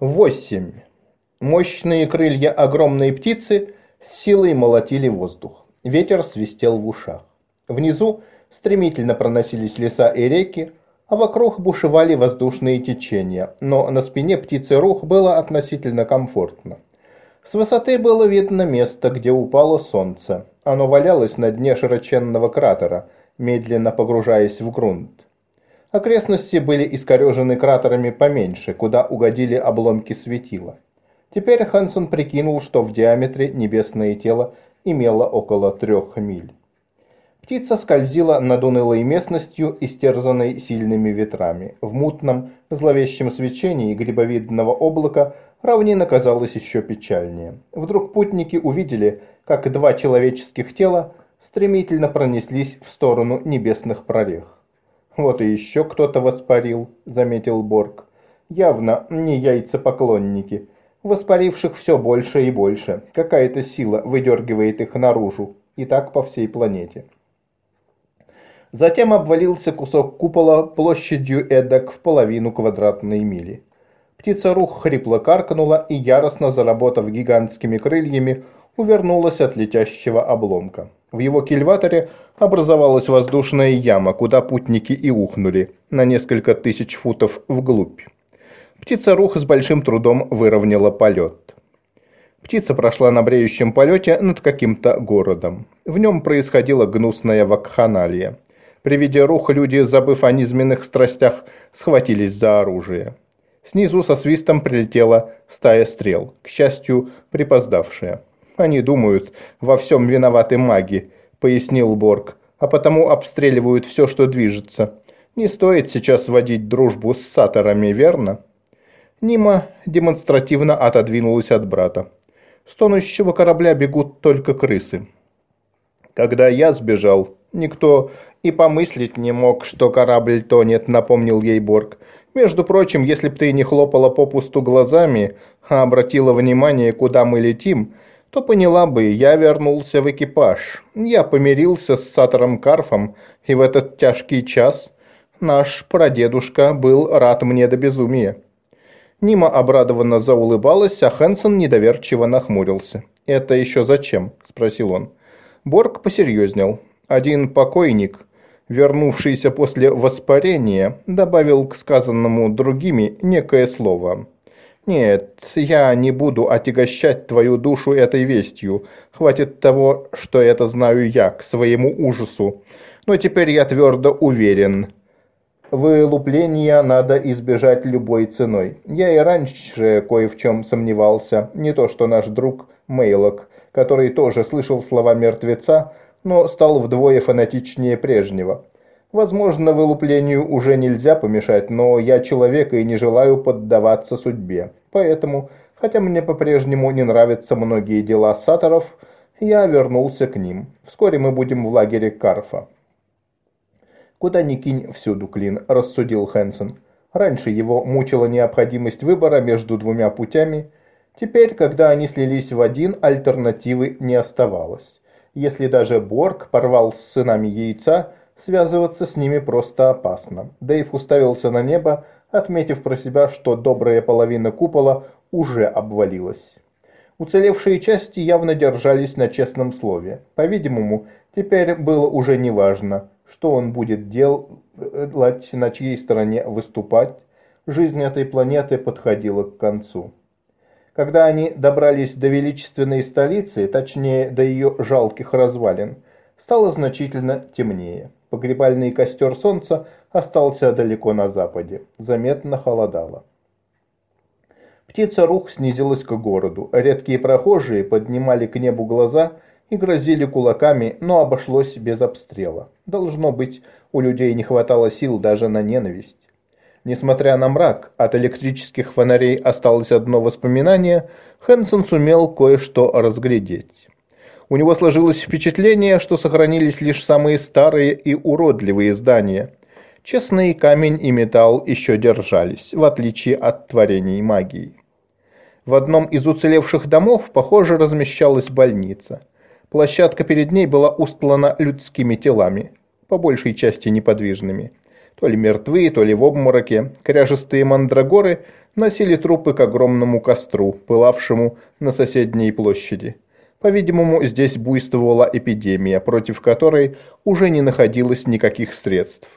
Восемь. Мощные крылья огромной птицы с силой молотили воздух. Ветер свистел в ушах. Внизу стремительно проносились леса и реки, а вокруг бушевали воздушные течения, но на спине птицы рух было относительно комфортно. С высоты было видно место, где упало солнце. Оно валялось на дне широченного кратера, медленно погружаясь в грунт. Окрестности были искорежены кратерами поменьше, куда угодили обломки светила. Теперь Хансон прикинул, что в диаметре небесное тело имело около трех миль. Птица скользила над унылой местностью, истерзанной сильными ветрами. В мутном, зловещем свечении грибовидного облака равнина казалась еще печальнее. Вдруг путники увидели, как два человеческих тела стремительно пронеслись в сторону небесных прорех. «Вот и еще кто-то воспарил», — заметил Борг. «Явно не яйцепоклонники. Воспаривших все больше и больше. Какая-то сила выдергивает их наружу. И так по всей планете». Затем обвалился кусок купола площадью эдак в половину квадратной мили. Птица-рух хрипло каркнула и, яростно заработав гигантскими крыльями, увернулась от летящего обломка. В его кильваторе образовалась воздушная яма, куда путники и ухнули, на несколько тысяч футов вглубь. Птица-рух с большим трудом выровняла полет. Птица прошла на бреющем полете над каким-то городом. В нем происходила гнусная вакханалия. При виде рух люди, забыв о низменных страстях, схватились за оружие. Снизу со свистом прилетела стая стрел, к счастью, припоздавшая. Они думают, во всем виноваты маги, пояснил Борг, а потому обстреливают все, что движется. Не стоит сейчас водить дружбу с саторами, верно? Нима демонстративно отодвинулась от брата. С тонущего корабля бегут только крысы. Когда я сбежал, никто и помыслить не мог, что корабль тонет, напомнил ей Борг. Между прочим, если б ты не хлопала попусту глазами, а обратила внимание, куда мы летим, то поняла бы, я вернулся в экипаж. Я помирился с Сатором Карфом, и в этот тяжкий час наш прадедушка был рад мне до безумия. Нима обрадованно заулыбалась, а Хэнсон недоверчиво нахмурился. «Это еще зачем?» – спросил он. Борг посерьезнел. Один покойник, вернувшийся после воспарения, добавил к сказанному другими некое слово – «Нет, я не буду отягощать твою душу этой вестью. Хватит того, что это знаю я, к своему ужасу. Но теперь я твердо уверен. Вылупления надо избежать любой ценой. Я и раньше кое в чем сомневался. Не то что наш друг Мейлок, который тоже слышал слова мертвеца, но стал вдвое фанатичнее прежнего. Возможно, вылуплению уже нельзя помешать, но я человек и не желаю поддаваться судьбе. Поэтому, хотя мне по-прежнему не нравятся многие дела саторов, я вернулся к ним. Вскоре мы будем в лагере Карфа. «Куда ни кинь, всюду клин», – рассудил Хэнсон. Раньше его мучила необходимость выбора между двумя путями. Теперь, когда они слились в один, альтернативы не оставалось. Если даже Борг порвал с сынами яйца, Связываться с ними просто опасно. Дэйв уставился на небо, отметив про себя, что добрая половина купола уже обвалилась. Уцелевшие части явно держались на честном слове. По-видимому, теперь было уже неважно, что он будет делать, на чьей стороне выступать. Жизнь этой планеты подходила к концу. Когда они добрались до величественной столицы, точнее до ее жалких развалин, стало значительно темнее. Погребальный костер солнца остался далеко на западе. Заметно холодало. Птица рух снизилась к городу. Редкие прохожие поднимали к небу глаза и грозили кулаками, но обошлось без обстрела. Должно быть, у людей не хватало сил даже на ненависть. Несмотря на мрак, от электрических фонарей осталось одно воспоминание, Хэнсон сумел кое-что разглядеть. У него сложилось впечатление, что сохранились лишь самые старые и уродливые здания. Честный камень и металл еще держались, в отличие от творений магии. В одном из уцелевших домов, похоже, размещалась больница. Площадка перед ней была устлана людскими телами, по большей части неподвижными. То ли мертвые, то ли в обмороке. Кряжестые мандрагоры носили трупы к огромному костру, пылавшему на соседней площади. По-видимому, здесь буйствовала эпидемия, против которой уже не находилось никаких средств.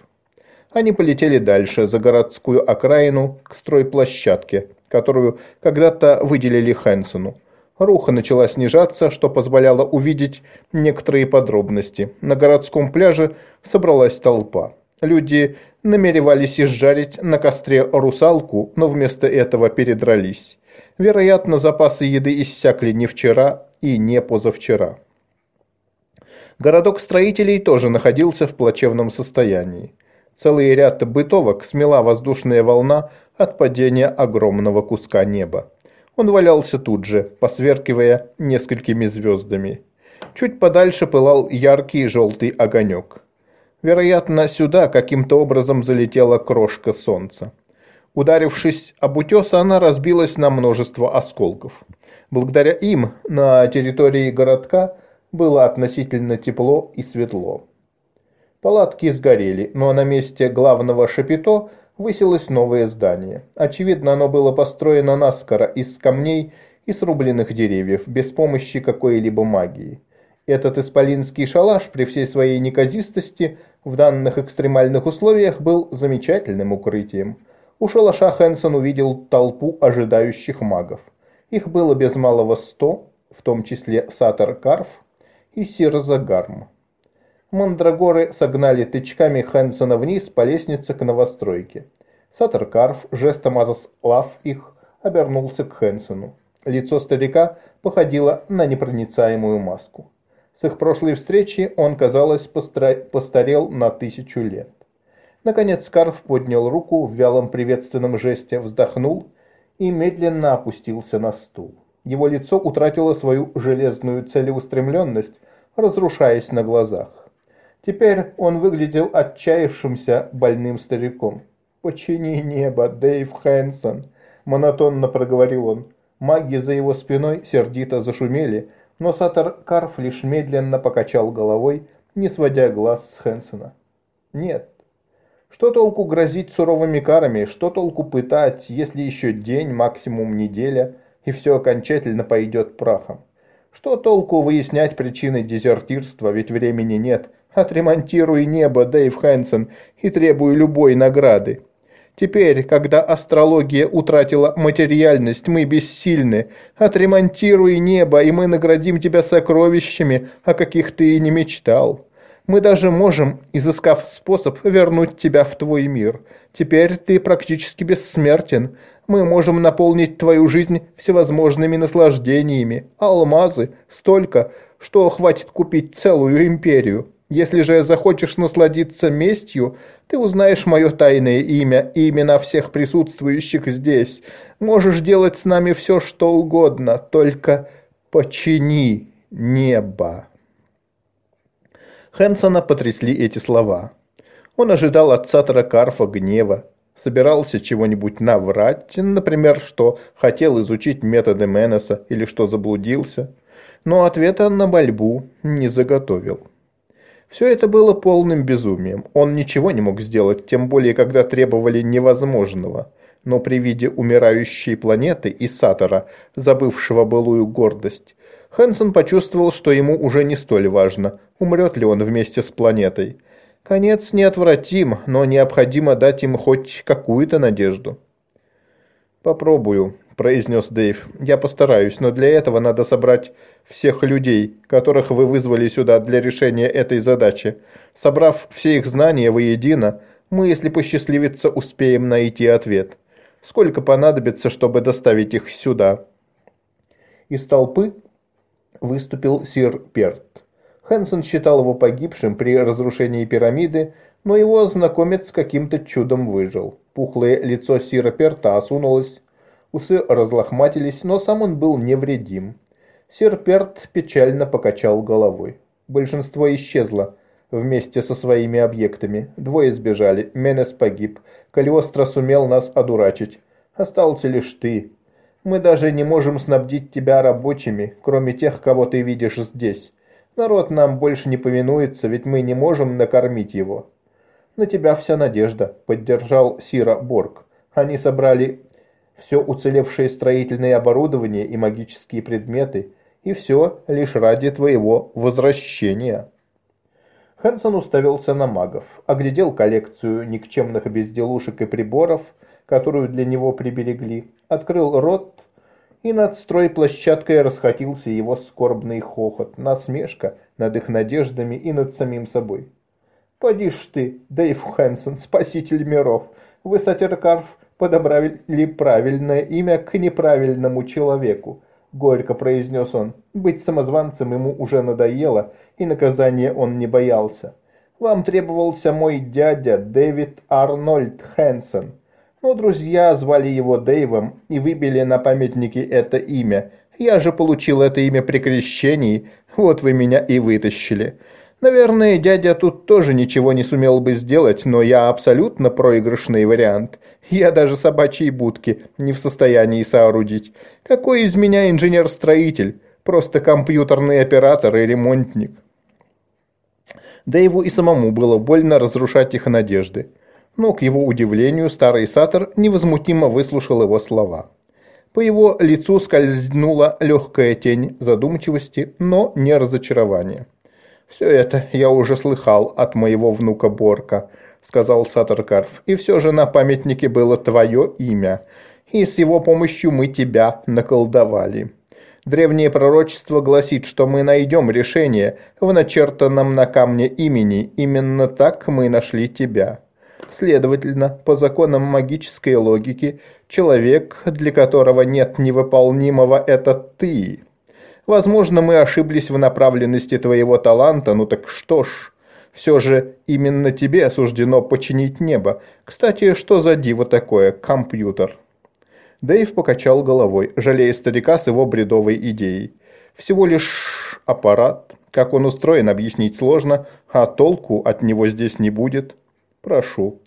Они полетели дальше, за городскую окраину, к стройплощадке, которую когда-то выделили Хэнсону. Руха начала снижаться, что позволяло увидеть некоторые подробности. На городском пляже собралась толпа. Люди намеревались изжарить на костре русалку, но вместо этого передрались. Вероятно, запасы еды иссякли не вчера и не позавчера. Городок строителей тоже находился в плачевном состоянии. Целый ряд бытовок смела воздушная волна от падения огромного куска неба. Он валялся тут же, посверкивая несколькими звездами. Чуть подальше пылал яркий желтый огонек. Вероятно, сюда каким-то образом залетела крошка солнца. Ударившись об утес, она разбилась на множество осколков. Благодаря им на территории городка было относительно тепло и светло. Палатки сгорели, но на месте главного шапито высилось новое здание. Очевидно, оно было построено наскоро из камней и срубленных деревьев, без помощи какой-либо магии. Этот исполинский шалаш при всей своей неказистости в данных экстремальных условиях был замечательным укрытием. У шалаша Хэнсон увидел толпу ожидающих магов. Их было без малого сто, в том числе Сатар Карф и Сирза Гарм. Мандрагоры согнали тычками Хэнсона вниз по лестнице к новостройке. Сатор Карф, жестом отослав их, обернулся к Хэнсону. Лицо старика походило на непроницаемую маску. С их прошлой встречи он, казалось, постарел на тысячу лет. Наконец Карф поднял руку в вялом приветственном жесте, вздохнул и медленно опустился на стул. Его лицо утратило свою железную целеустремленность, разрушаясь на глазах. Теперь он выглядел отчаявшимся больным стариком. «Почини небо, Дэйв Хэнсон!» – монотонно проговорил он. Маги за его спиной сердито зашумели, но Сатор Карф лишь медленно покачал головой, не сводя глаз с Хэнсона. «Нет. Что толку грозить суровыми карами, что толку пытать, если еще день, максимум неделя, и все окончательно пойдет прахом? Что толку выяснять причины дезертирства, ведь времени нет, Отремонтируй небо, Дэйв Хэнсон, и требуй любой награды. Теперь, когда астрология утратила материальность, мы бессильны. Отремонтируй небо, и мы наградим тебя сокровищами, о каких ты и не мечтал. Мы даже можем, изыскав способ, вернуть тебя в твой мир. Теперь ты практически бессмертен. Мы можем наполнить твою жизнь всевозможными наслаждениями. Алмазы столько, что хватит купить целую империю. Если же захочешь насладиться местью, ты узнаешь мое тайное имя и имена всех присутствующих здесь. Можешь делать с нами все, что угодно, только почини небо». Хэнсона потрясли эти слова. Он ожидал от Сатора Карфа гнева, собирался чего-нибудь наврать, например, что хотел изучить методы Менеса или что заблудился, но ответа на мольбу не заготовил. Все это было полным безумием. Он ничего не мог сделать, тем более, когда требовали невозможного. Но при виде умирающей планеты и Сатора, забывшего былую гордость, Хэнсон почувствовал, что ему уже не столь важно, умрет ли он вместе с планетой. Конец неотвратим, но необходимо дать им хоть какую-то надежду. «Попробую», – произнес Дэйв. «Я постараюсь, но для этого надо собрать всех людей, которых вы вызвали сюда для решения этой задачи. Собрав все их знания воедино, мы, если посчастливится, успеем найти ответ. Сколько понадобится, чтобы доставить их сюда?» Из толпы выступил сир Перт. Хэнсон считал его погибшим при разрушении пирамиды, но его знакомец каким-то чудом выжил. Пухлое лицо сира Перта осунулось, усы разлохматились, но сам он был невредим. Серперт печально покачал головой. Большинство исчезло вместе со своими объектами. Двое сбежали, Менес погиб. Калиостро сумел нас одурачить. Остался лишь ты. Мы даже не можем снабдить тебя рабочими, кроме тех, кого ты видишь здесь. Народ нам больше не повинуется, ведь мы не можем накормить его. На тебя вся надежда, поддержал Сира Борг. Они собрали все уцелевшее строительное оборудование и магические предметы, и все лишь ради твоего возвращения». Хэнсон уставился на магов, оглядел коллекцию никчемных безделушек и приборов, которую для него приберегли, открыл рот, и над стройплощадкой расхотился его скорбный хохот, насмешка над их надеждами и над самим собой. «Поди ж ты, Дэйв Хэнсон, спаситель миров, вы, Сатеркарф, подобрали правильное имя к неправильному человеку», — горько произнес он. Быть самозванцем ему уже надоело, и наказания он не боялся. «Вам требовался мой дядя Дэвид Арнольд Хэнсон». Но друзья звали его Дэйвом и выбили на памятнике это имя. Я же получил это имя при крещении, вот вы меня и вытащили. Наверное, дядя тут тоже ничего не сумел бы сделать, но я абсолютно проигрышный вариант. Я даже собачьи будки не в состоянии соорудить. Какой из меня инженер-строитель? Просто компьютерный оператор и ремонтник. Дэйву и самому было больно разрушать их надежды но, к его удивлению, старый сатор невозмутимо выслушал его слова. По его лицу скользнула легкая тень задумчивости, но не разочарования. «Все это я уже слыхал от моего внука Борка», — сказал Сатор Карф, «и все же на памятнике было твое имя, и с его помощью мы тебя наколдовали». Древнее пророчество гласит, что мы найдем решение в начертанном на камне имени, именно так мы нашли тебя. Следовательно, по законам магической логики, человек, для которого нет невыполнимого, это ты. Возможно, мы ошиблись в направленности твоего таланта, ну так что ж, все же именно тебе суждено починить небо. Кстати, что за диво такое, компьютер? Дэйв покачал головой, жалея старика с его бредовой идеей. Всего лишь аппарат. Как он устроен, объяснить сложно, а толку от него здесь не будет. Прошу,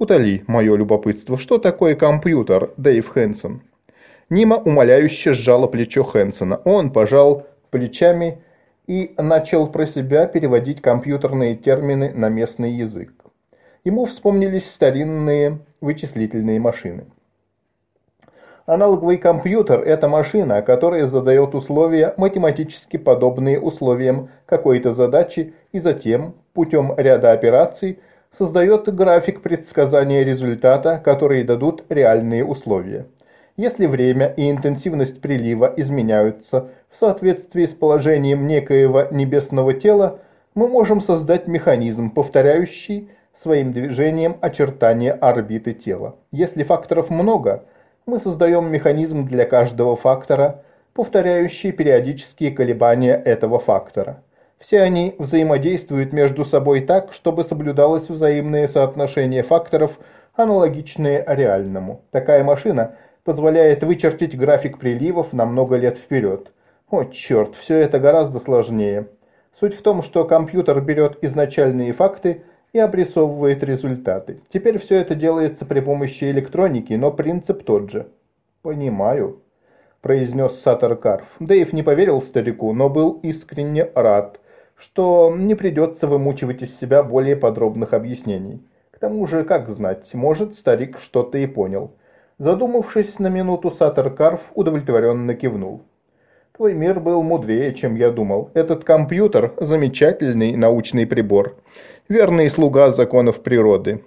утоли мое любопытство. Что такое компьютер, Дэйв Хэнсон? Нима умоляюще сжала плечо Хэнсона. Он пожал плечами и начал про себя переводить компьютерные термины на местный язык. Ему вспомнились старинные вычислительные машины. Аналоговый компьютер – это машина, которая задает условия, математически подобные условиям какой-то задачи, и затем, путем ряда операций, создает график предсказания результата, которые дадут реальные условия. Если время и интенсивность прилива изменяются в соответствии с положением некоего небесного тела, мы можем создать механизм, повторяющий своим движением очертания орбиты тела. Если факторов много, мы создаем механизм для каждого фактора, повторяющий периодические колебания этого фактора. Все они взаимодействуют между собой так, чтобы соблюдалось взаимное соотношение факторов, аналогичные реальному. Такая машина позволяет вычертить график приливов на много лет вперед. О, черт, все это гораздо сложнее. Суть в том, что компьютер берет изначальные факты и обрисовывает результаты. Теперь все это делается при помощи электроники, но принцип тот же. «Понимаю», – произнес Саттер Карф. Дэйв не поверил старику, но был искренне рад – что не придется вымучивать из себя более подробных объяснений. К тому же, как знать, может, старик что-то и понял. Задумавшись на минуту, Саттер Карф удовлетворенно кивнул. «Твой мир был мудрее, чем я думал. Этот компьютер – замечательный научный прибор. Верный слуга законов природы.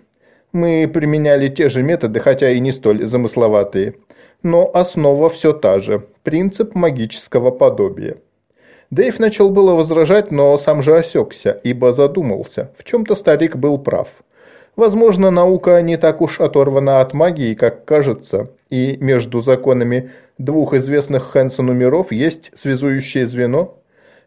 Мы применяли те же методы, хотя и не столь замысловатые. Но основа все та же – принцип магического подобия. Дэйв начал было возражать, но сам же осекся, ибо задумался. В чем-то старик был прав. Возможно, наука не так уж оторвана от магии, как кажется, и между законами двух известных Хэнсону миров есть связующее звено.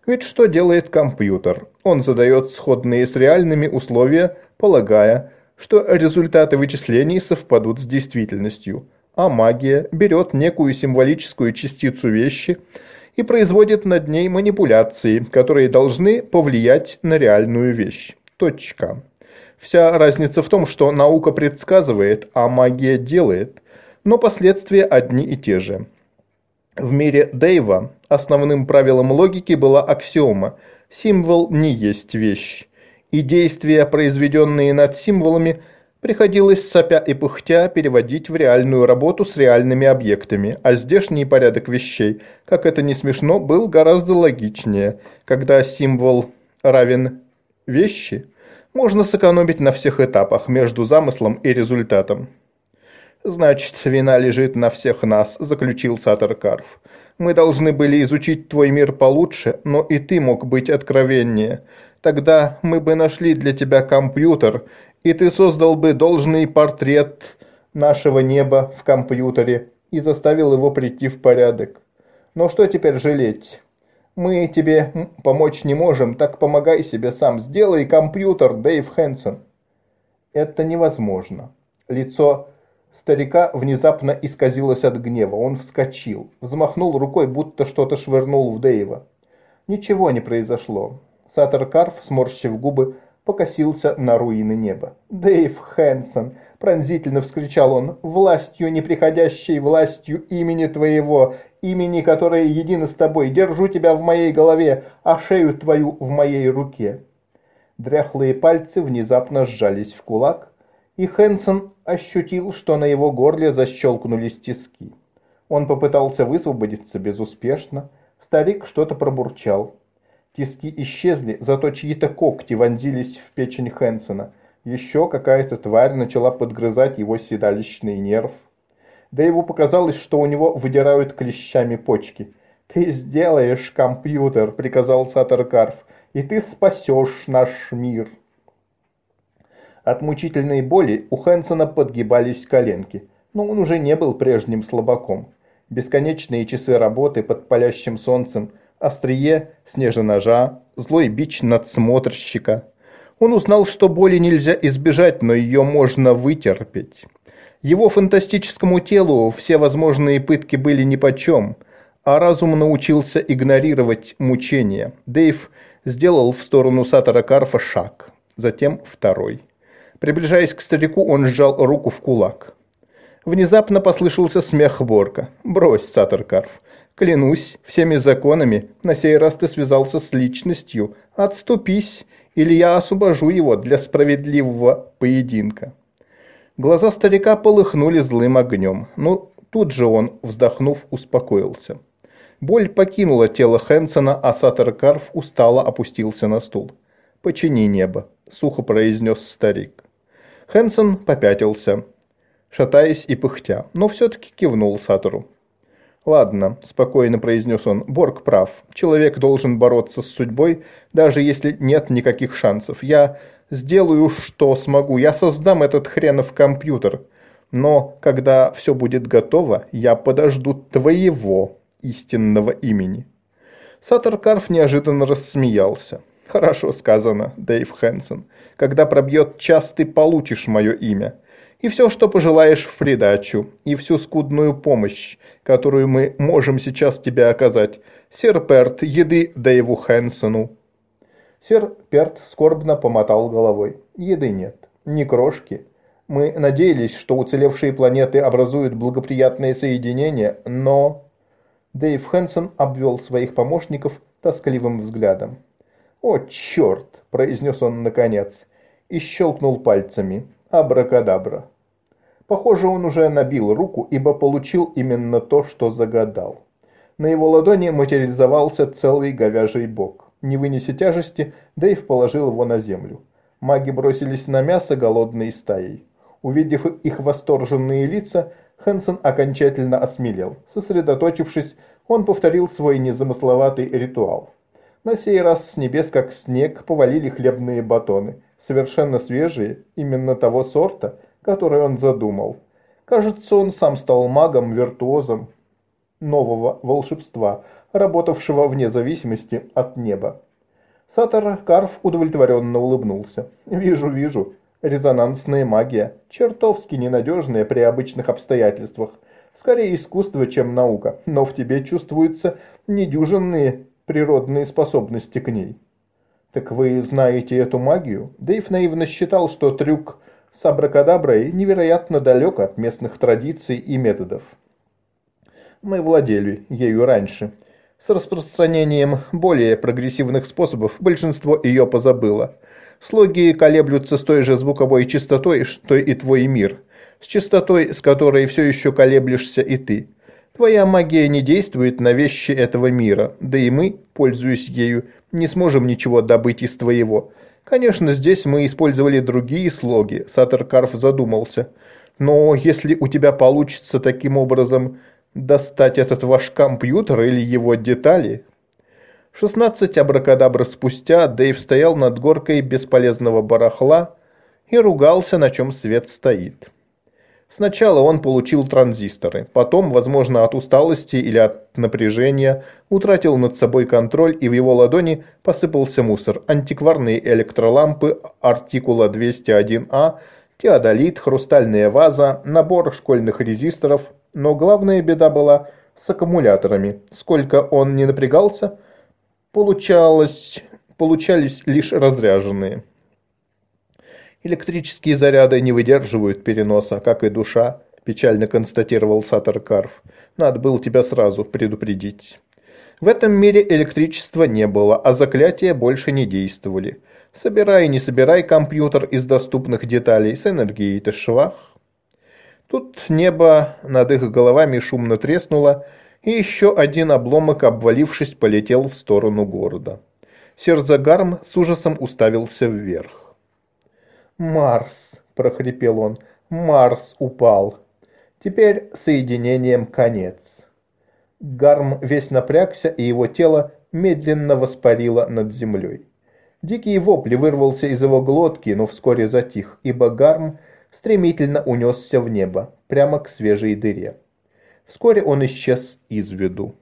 Ведь что делает компьютер? Он задает сходные с реальными условия, полагая, что результаты вычислений совпадут с действительностью, а магия берет некую символическую частицу вещи – и производит над ней манипуляции, которые должны повлиять на реальную вещь. Точка. Вся разница в том, что наука предсказывает, а магия делает, но последствия одни и те же. В мире Дэйва основным правилом логики была аксиома «символ не есть вещь», и действия, произведенные над символами, Приходилось, сопя и пыхтя, переводить в реальную работу с реальными объектами, а здешний порядок вещей, как это не смешно, был гораздо логичнее. Когда символ равен вещи, можно сэкономить на всех этапах между замыслом и результатом. «Значит, вина лежит на всех нас», – заключил Сатор Карф. «Мы должны были изучить твой мир получше, но и ты мог быть откровеннее. Тогда мы бы нашли для тебя компьютер, и ты создал бы должный портрет нашего неба в компьютере и заставил его прийти в порядок. Но что теперь жалеть? Мы тебе помочь не можем, так помогай себе сам. Сделай компьютер, Дэйв Хэнсон. Это невозможно. Лицо старика внезапно исказилось от гнева. Он вскочил, взмахнул рукой, будто что-то швырнул в Дэйва. Ничего не произошло. Саттер Карф, сморщив губы, покосился на руины неба. «Дэйв Хэнсон!» – пронзительно вскричал он. «Властью неприходящей, властью имени твоего, имени, которое едино с тобой, держу тебя в моей голове, а шею твою в моей руке». Дряхлые пальцы внезапно сжались в кулак, и Хэнсон ощутил, что на его горле защелкнулись тиски. Он попытался высвободиться безуспешно. Старик что-то пробурчал. Тиски исчезли, зато чьи-то когти вонзились в печень Хэнсона. Еще какая-то тварь начала подгрызать его седалищный нерв. Ему показалось, что у него выдирают клещами почки. «Ты сделаешь компьютер», — приказал Сатаркарф, — «и ты спасешь наш мир». От мучительной боли у Хэнсона подгибались коленки, но он уже не был прежним слабаком. Бесконечные часы работы под палящим солнцем — острие снежножа, злой бич надсмотрщика. Он узнал, что боли нельзя избежать, но ее можно вытерпеть. Его фантастическому телу все возможные пытки были нипочем, а разум научился игнорировать мучения. Дэйв сделал в сторону Сатора Карфа шаг, затем второй. Приближаясь к старику, он сжал руку в кулак. Внезапно послышался смех Борка. «Брось, Сатор Карф, Клянусь всеми законами, на сей раз ты связался с личностью. Отступись, или я освобожу его для справедливого поединка». Глаза старика полыхнули злым огнем, но тут же он, вздохнув, успокоился. Боль покинула тело Хэнсона, а Саттер Карф устало опустился на стул. «Почини небо», — сухо произнес старик. Хэнсон попятился, шатаясь и пыхтя, но все-таки кивнул Саттеру. «Ладно», – спокойно произнес он, – «Борг прав. Человек должен бороться с судьбой, даже если нет никаких шансов. Я сделаю, что смогу. Я создам этот хренов компьютер. Но когда все будет готово, я подожду твоего истинного имени». Саттер Карф неожиданно рассмеялся. «Хорошо сказано, Дэйв Хэнсон. Когда пробьет час, ты получишь мое имя и все, что пожелаешь в придачу, и всю скудную помощь, которую мы можем сейчас тебе оказать. Сэр Перт, еды Дэйву Хэнсону». Сэр Перт скорбно помотал головой. «Еды нет, ни крошки. Мы надеялись, что уцелевшие планеты образуют благоприятные соединения, но...» Дэйв Хэнсон обвел своих помощников тоскливым взглядом. «О, черт!» – произнес он наконец и щелкнул пальцами. Абракадабра. Похоже, он уже набил руку, ибо получил именно то, что загадал. На его ладони материализовался целый говяжий бок. Не вынеся тяжести, Дэйв положил его на землю. Маги бросились на мясо голодной стаей. Увидев их восторженные лица, Хэнсон окончательно осмелел. Сосредоточившись, он повторил свой незамысловатый ритуал. На сей раз с небес, как снег, повалили хлебные батоны совершенно свежие, именно того сорта, который он задумал. Кажется, он сам стал магом-виртуозом нового волшебства, работавшего вне зависимости от неба. Сатор Карф удовлетворенно улыбнулся. «Вижу, вижу. Резонансная магия. Чертовски ненадежная при обычных обстоятельствах. Скорее искусство, чем наука, но в тебе чувствуются недюжинные природные способности к ней». «Так вы знаете эту магию?» Дэйв наивно считал, что трюк с абракадаброй невероятно далек от местных традиций и методов. Мы владели ею раньше. С распространением более прогрессивных способов большинство ее позабыло. Слоги колеблются с той же звуковой частотой, что и твой мир, с частотой, с которой все еще колеблешься и ты. Твоя магия не действует на вещи этого мира, да и мы, пользуясь ею, не сможем ничего добыть из твоего. Конечно, здесь мы использовали другие слоги, Сатаркарф задумался. Но если у тебя получится таким образом достать этот ваш компьютер или его детали... 16 абракадабр спустя Дэйв стоял над горкой бесполезного барахла и ругался, на чем свет стоит. Сначала он получил транзисторы, потом, возможно от усталости или от напряжения, утратил над собой контроль и в его ладони посыпался мусор. Антикварные электролампы артикула 201А, теодолит, хрустальная ваза, набор школьных резисторов, но главная беда была с аккумуляторами. Сколько он не напрягался, получалось, получались лишь разряженные. Электрические заряды не выдерживают переноса, как и душа, печально констатировал Сатар Карф. Надо было тебя сразу предупредить. В этом мире электричества не было, а заклятия больше не действовали. Собирай не собирай компьютер из доступных деталей, с энергией ты швах. Тут небо над их головами шумно треснуло, и еще один обломок, обвалившись, полетел в сторону города. Серзагарм с ужасом уставился вверх. «Марс!» – прохрипел он. «Марс упал! Теперь соединением конец!» Гарм весь напрягся, и его тело медленно воспарило над землей. Дикий вопль вырвался из его глотки, но вскоре затих, ибо Гарм стремительно унесся в небо, прямо к свежей дыре. Вскоре он исчез из виду.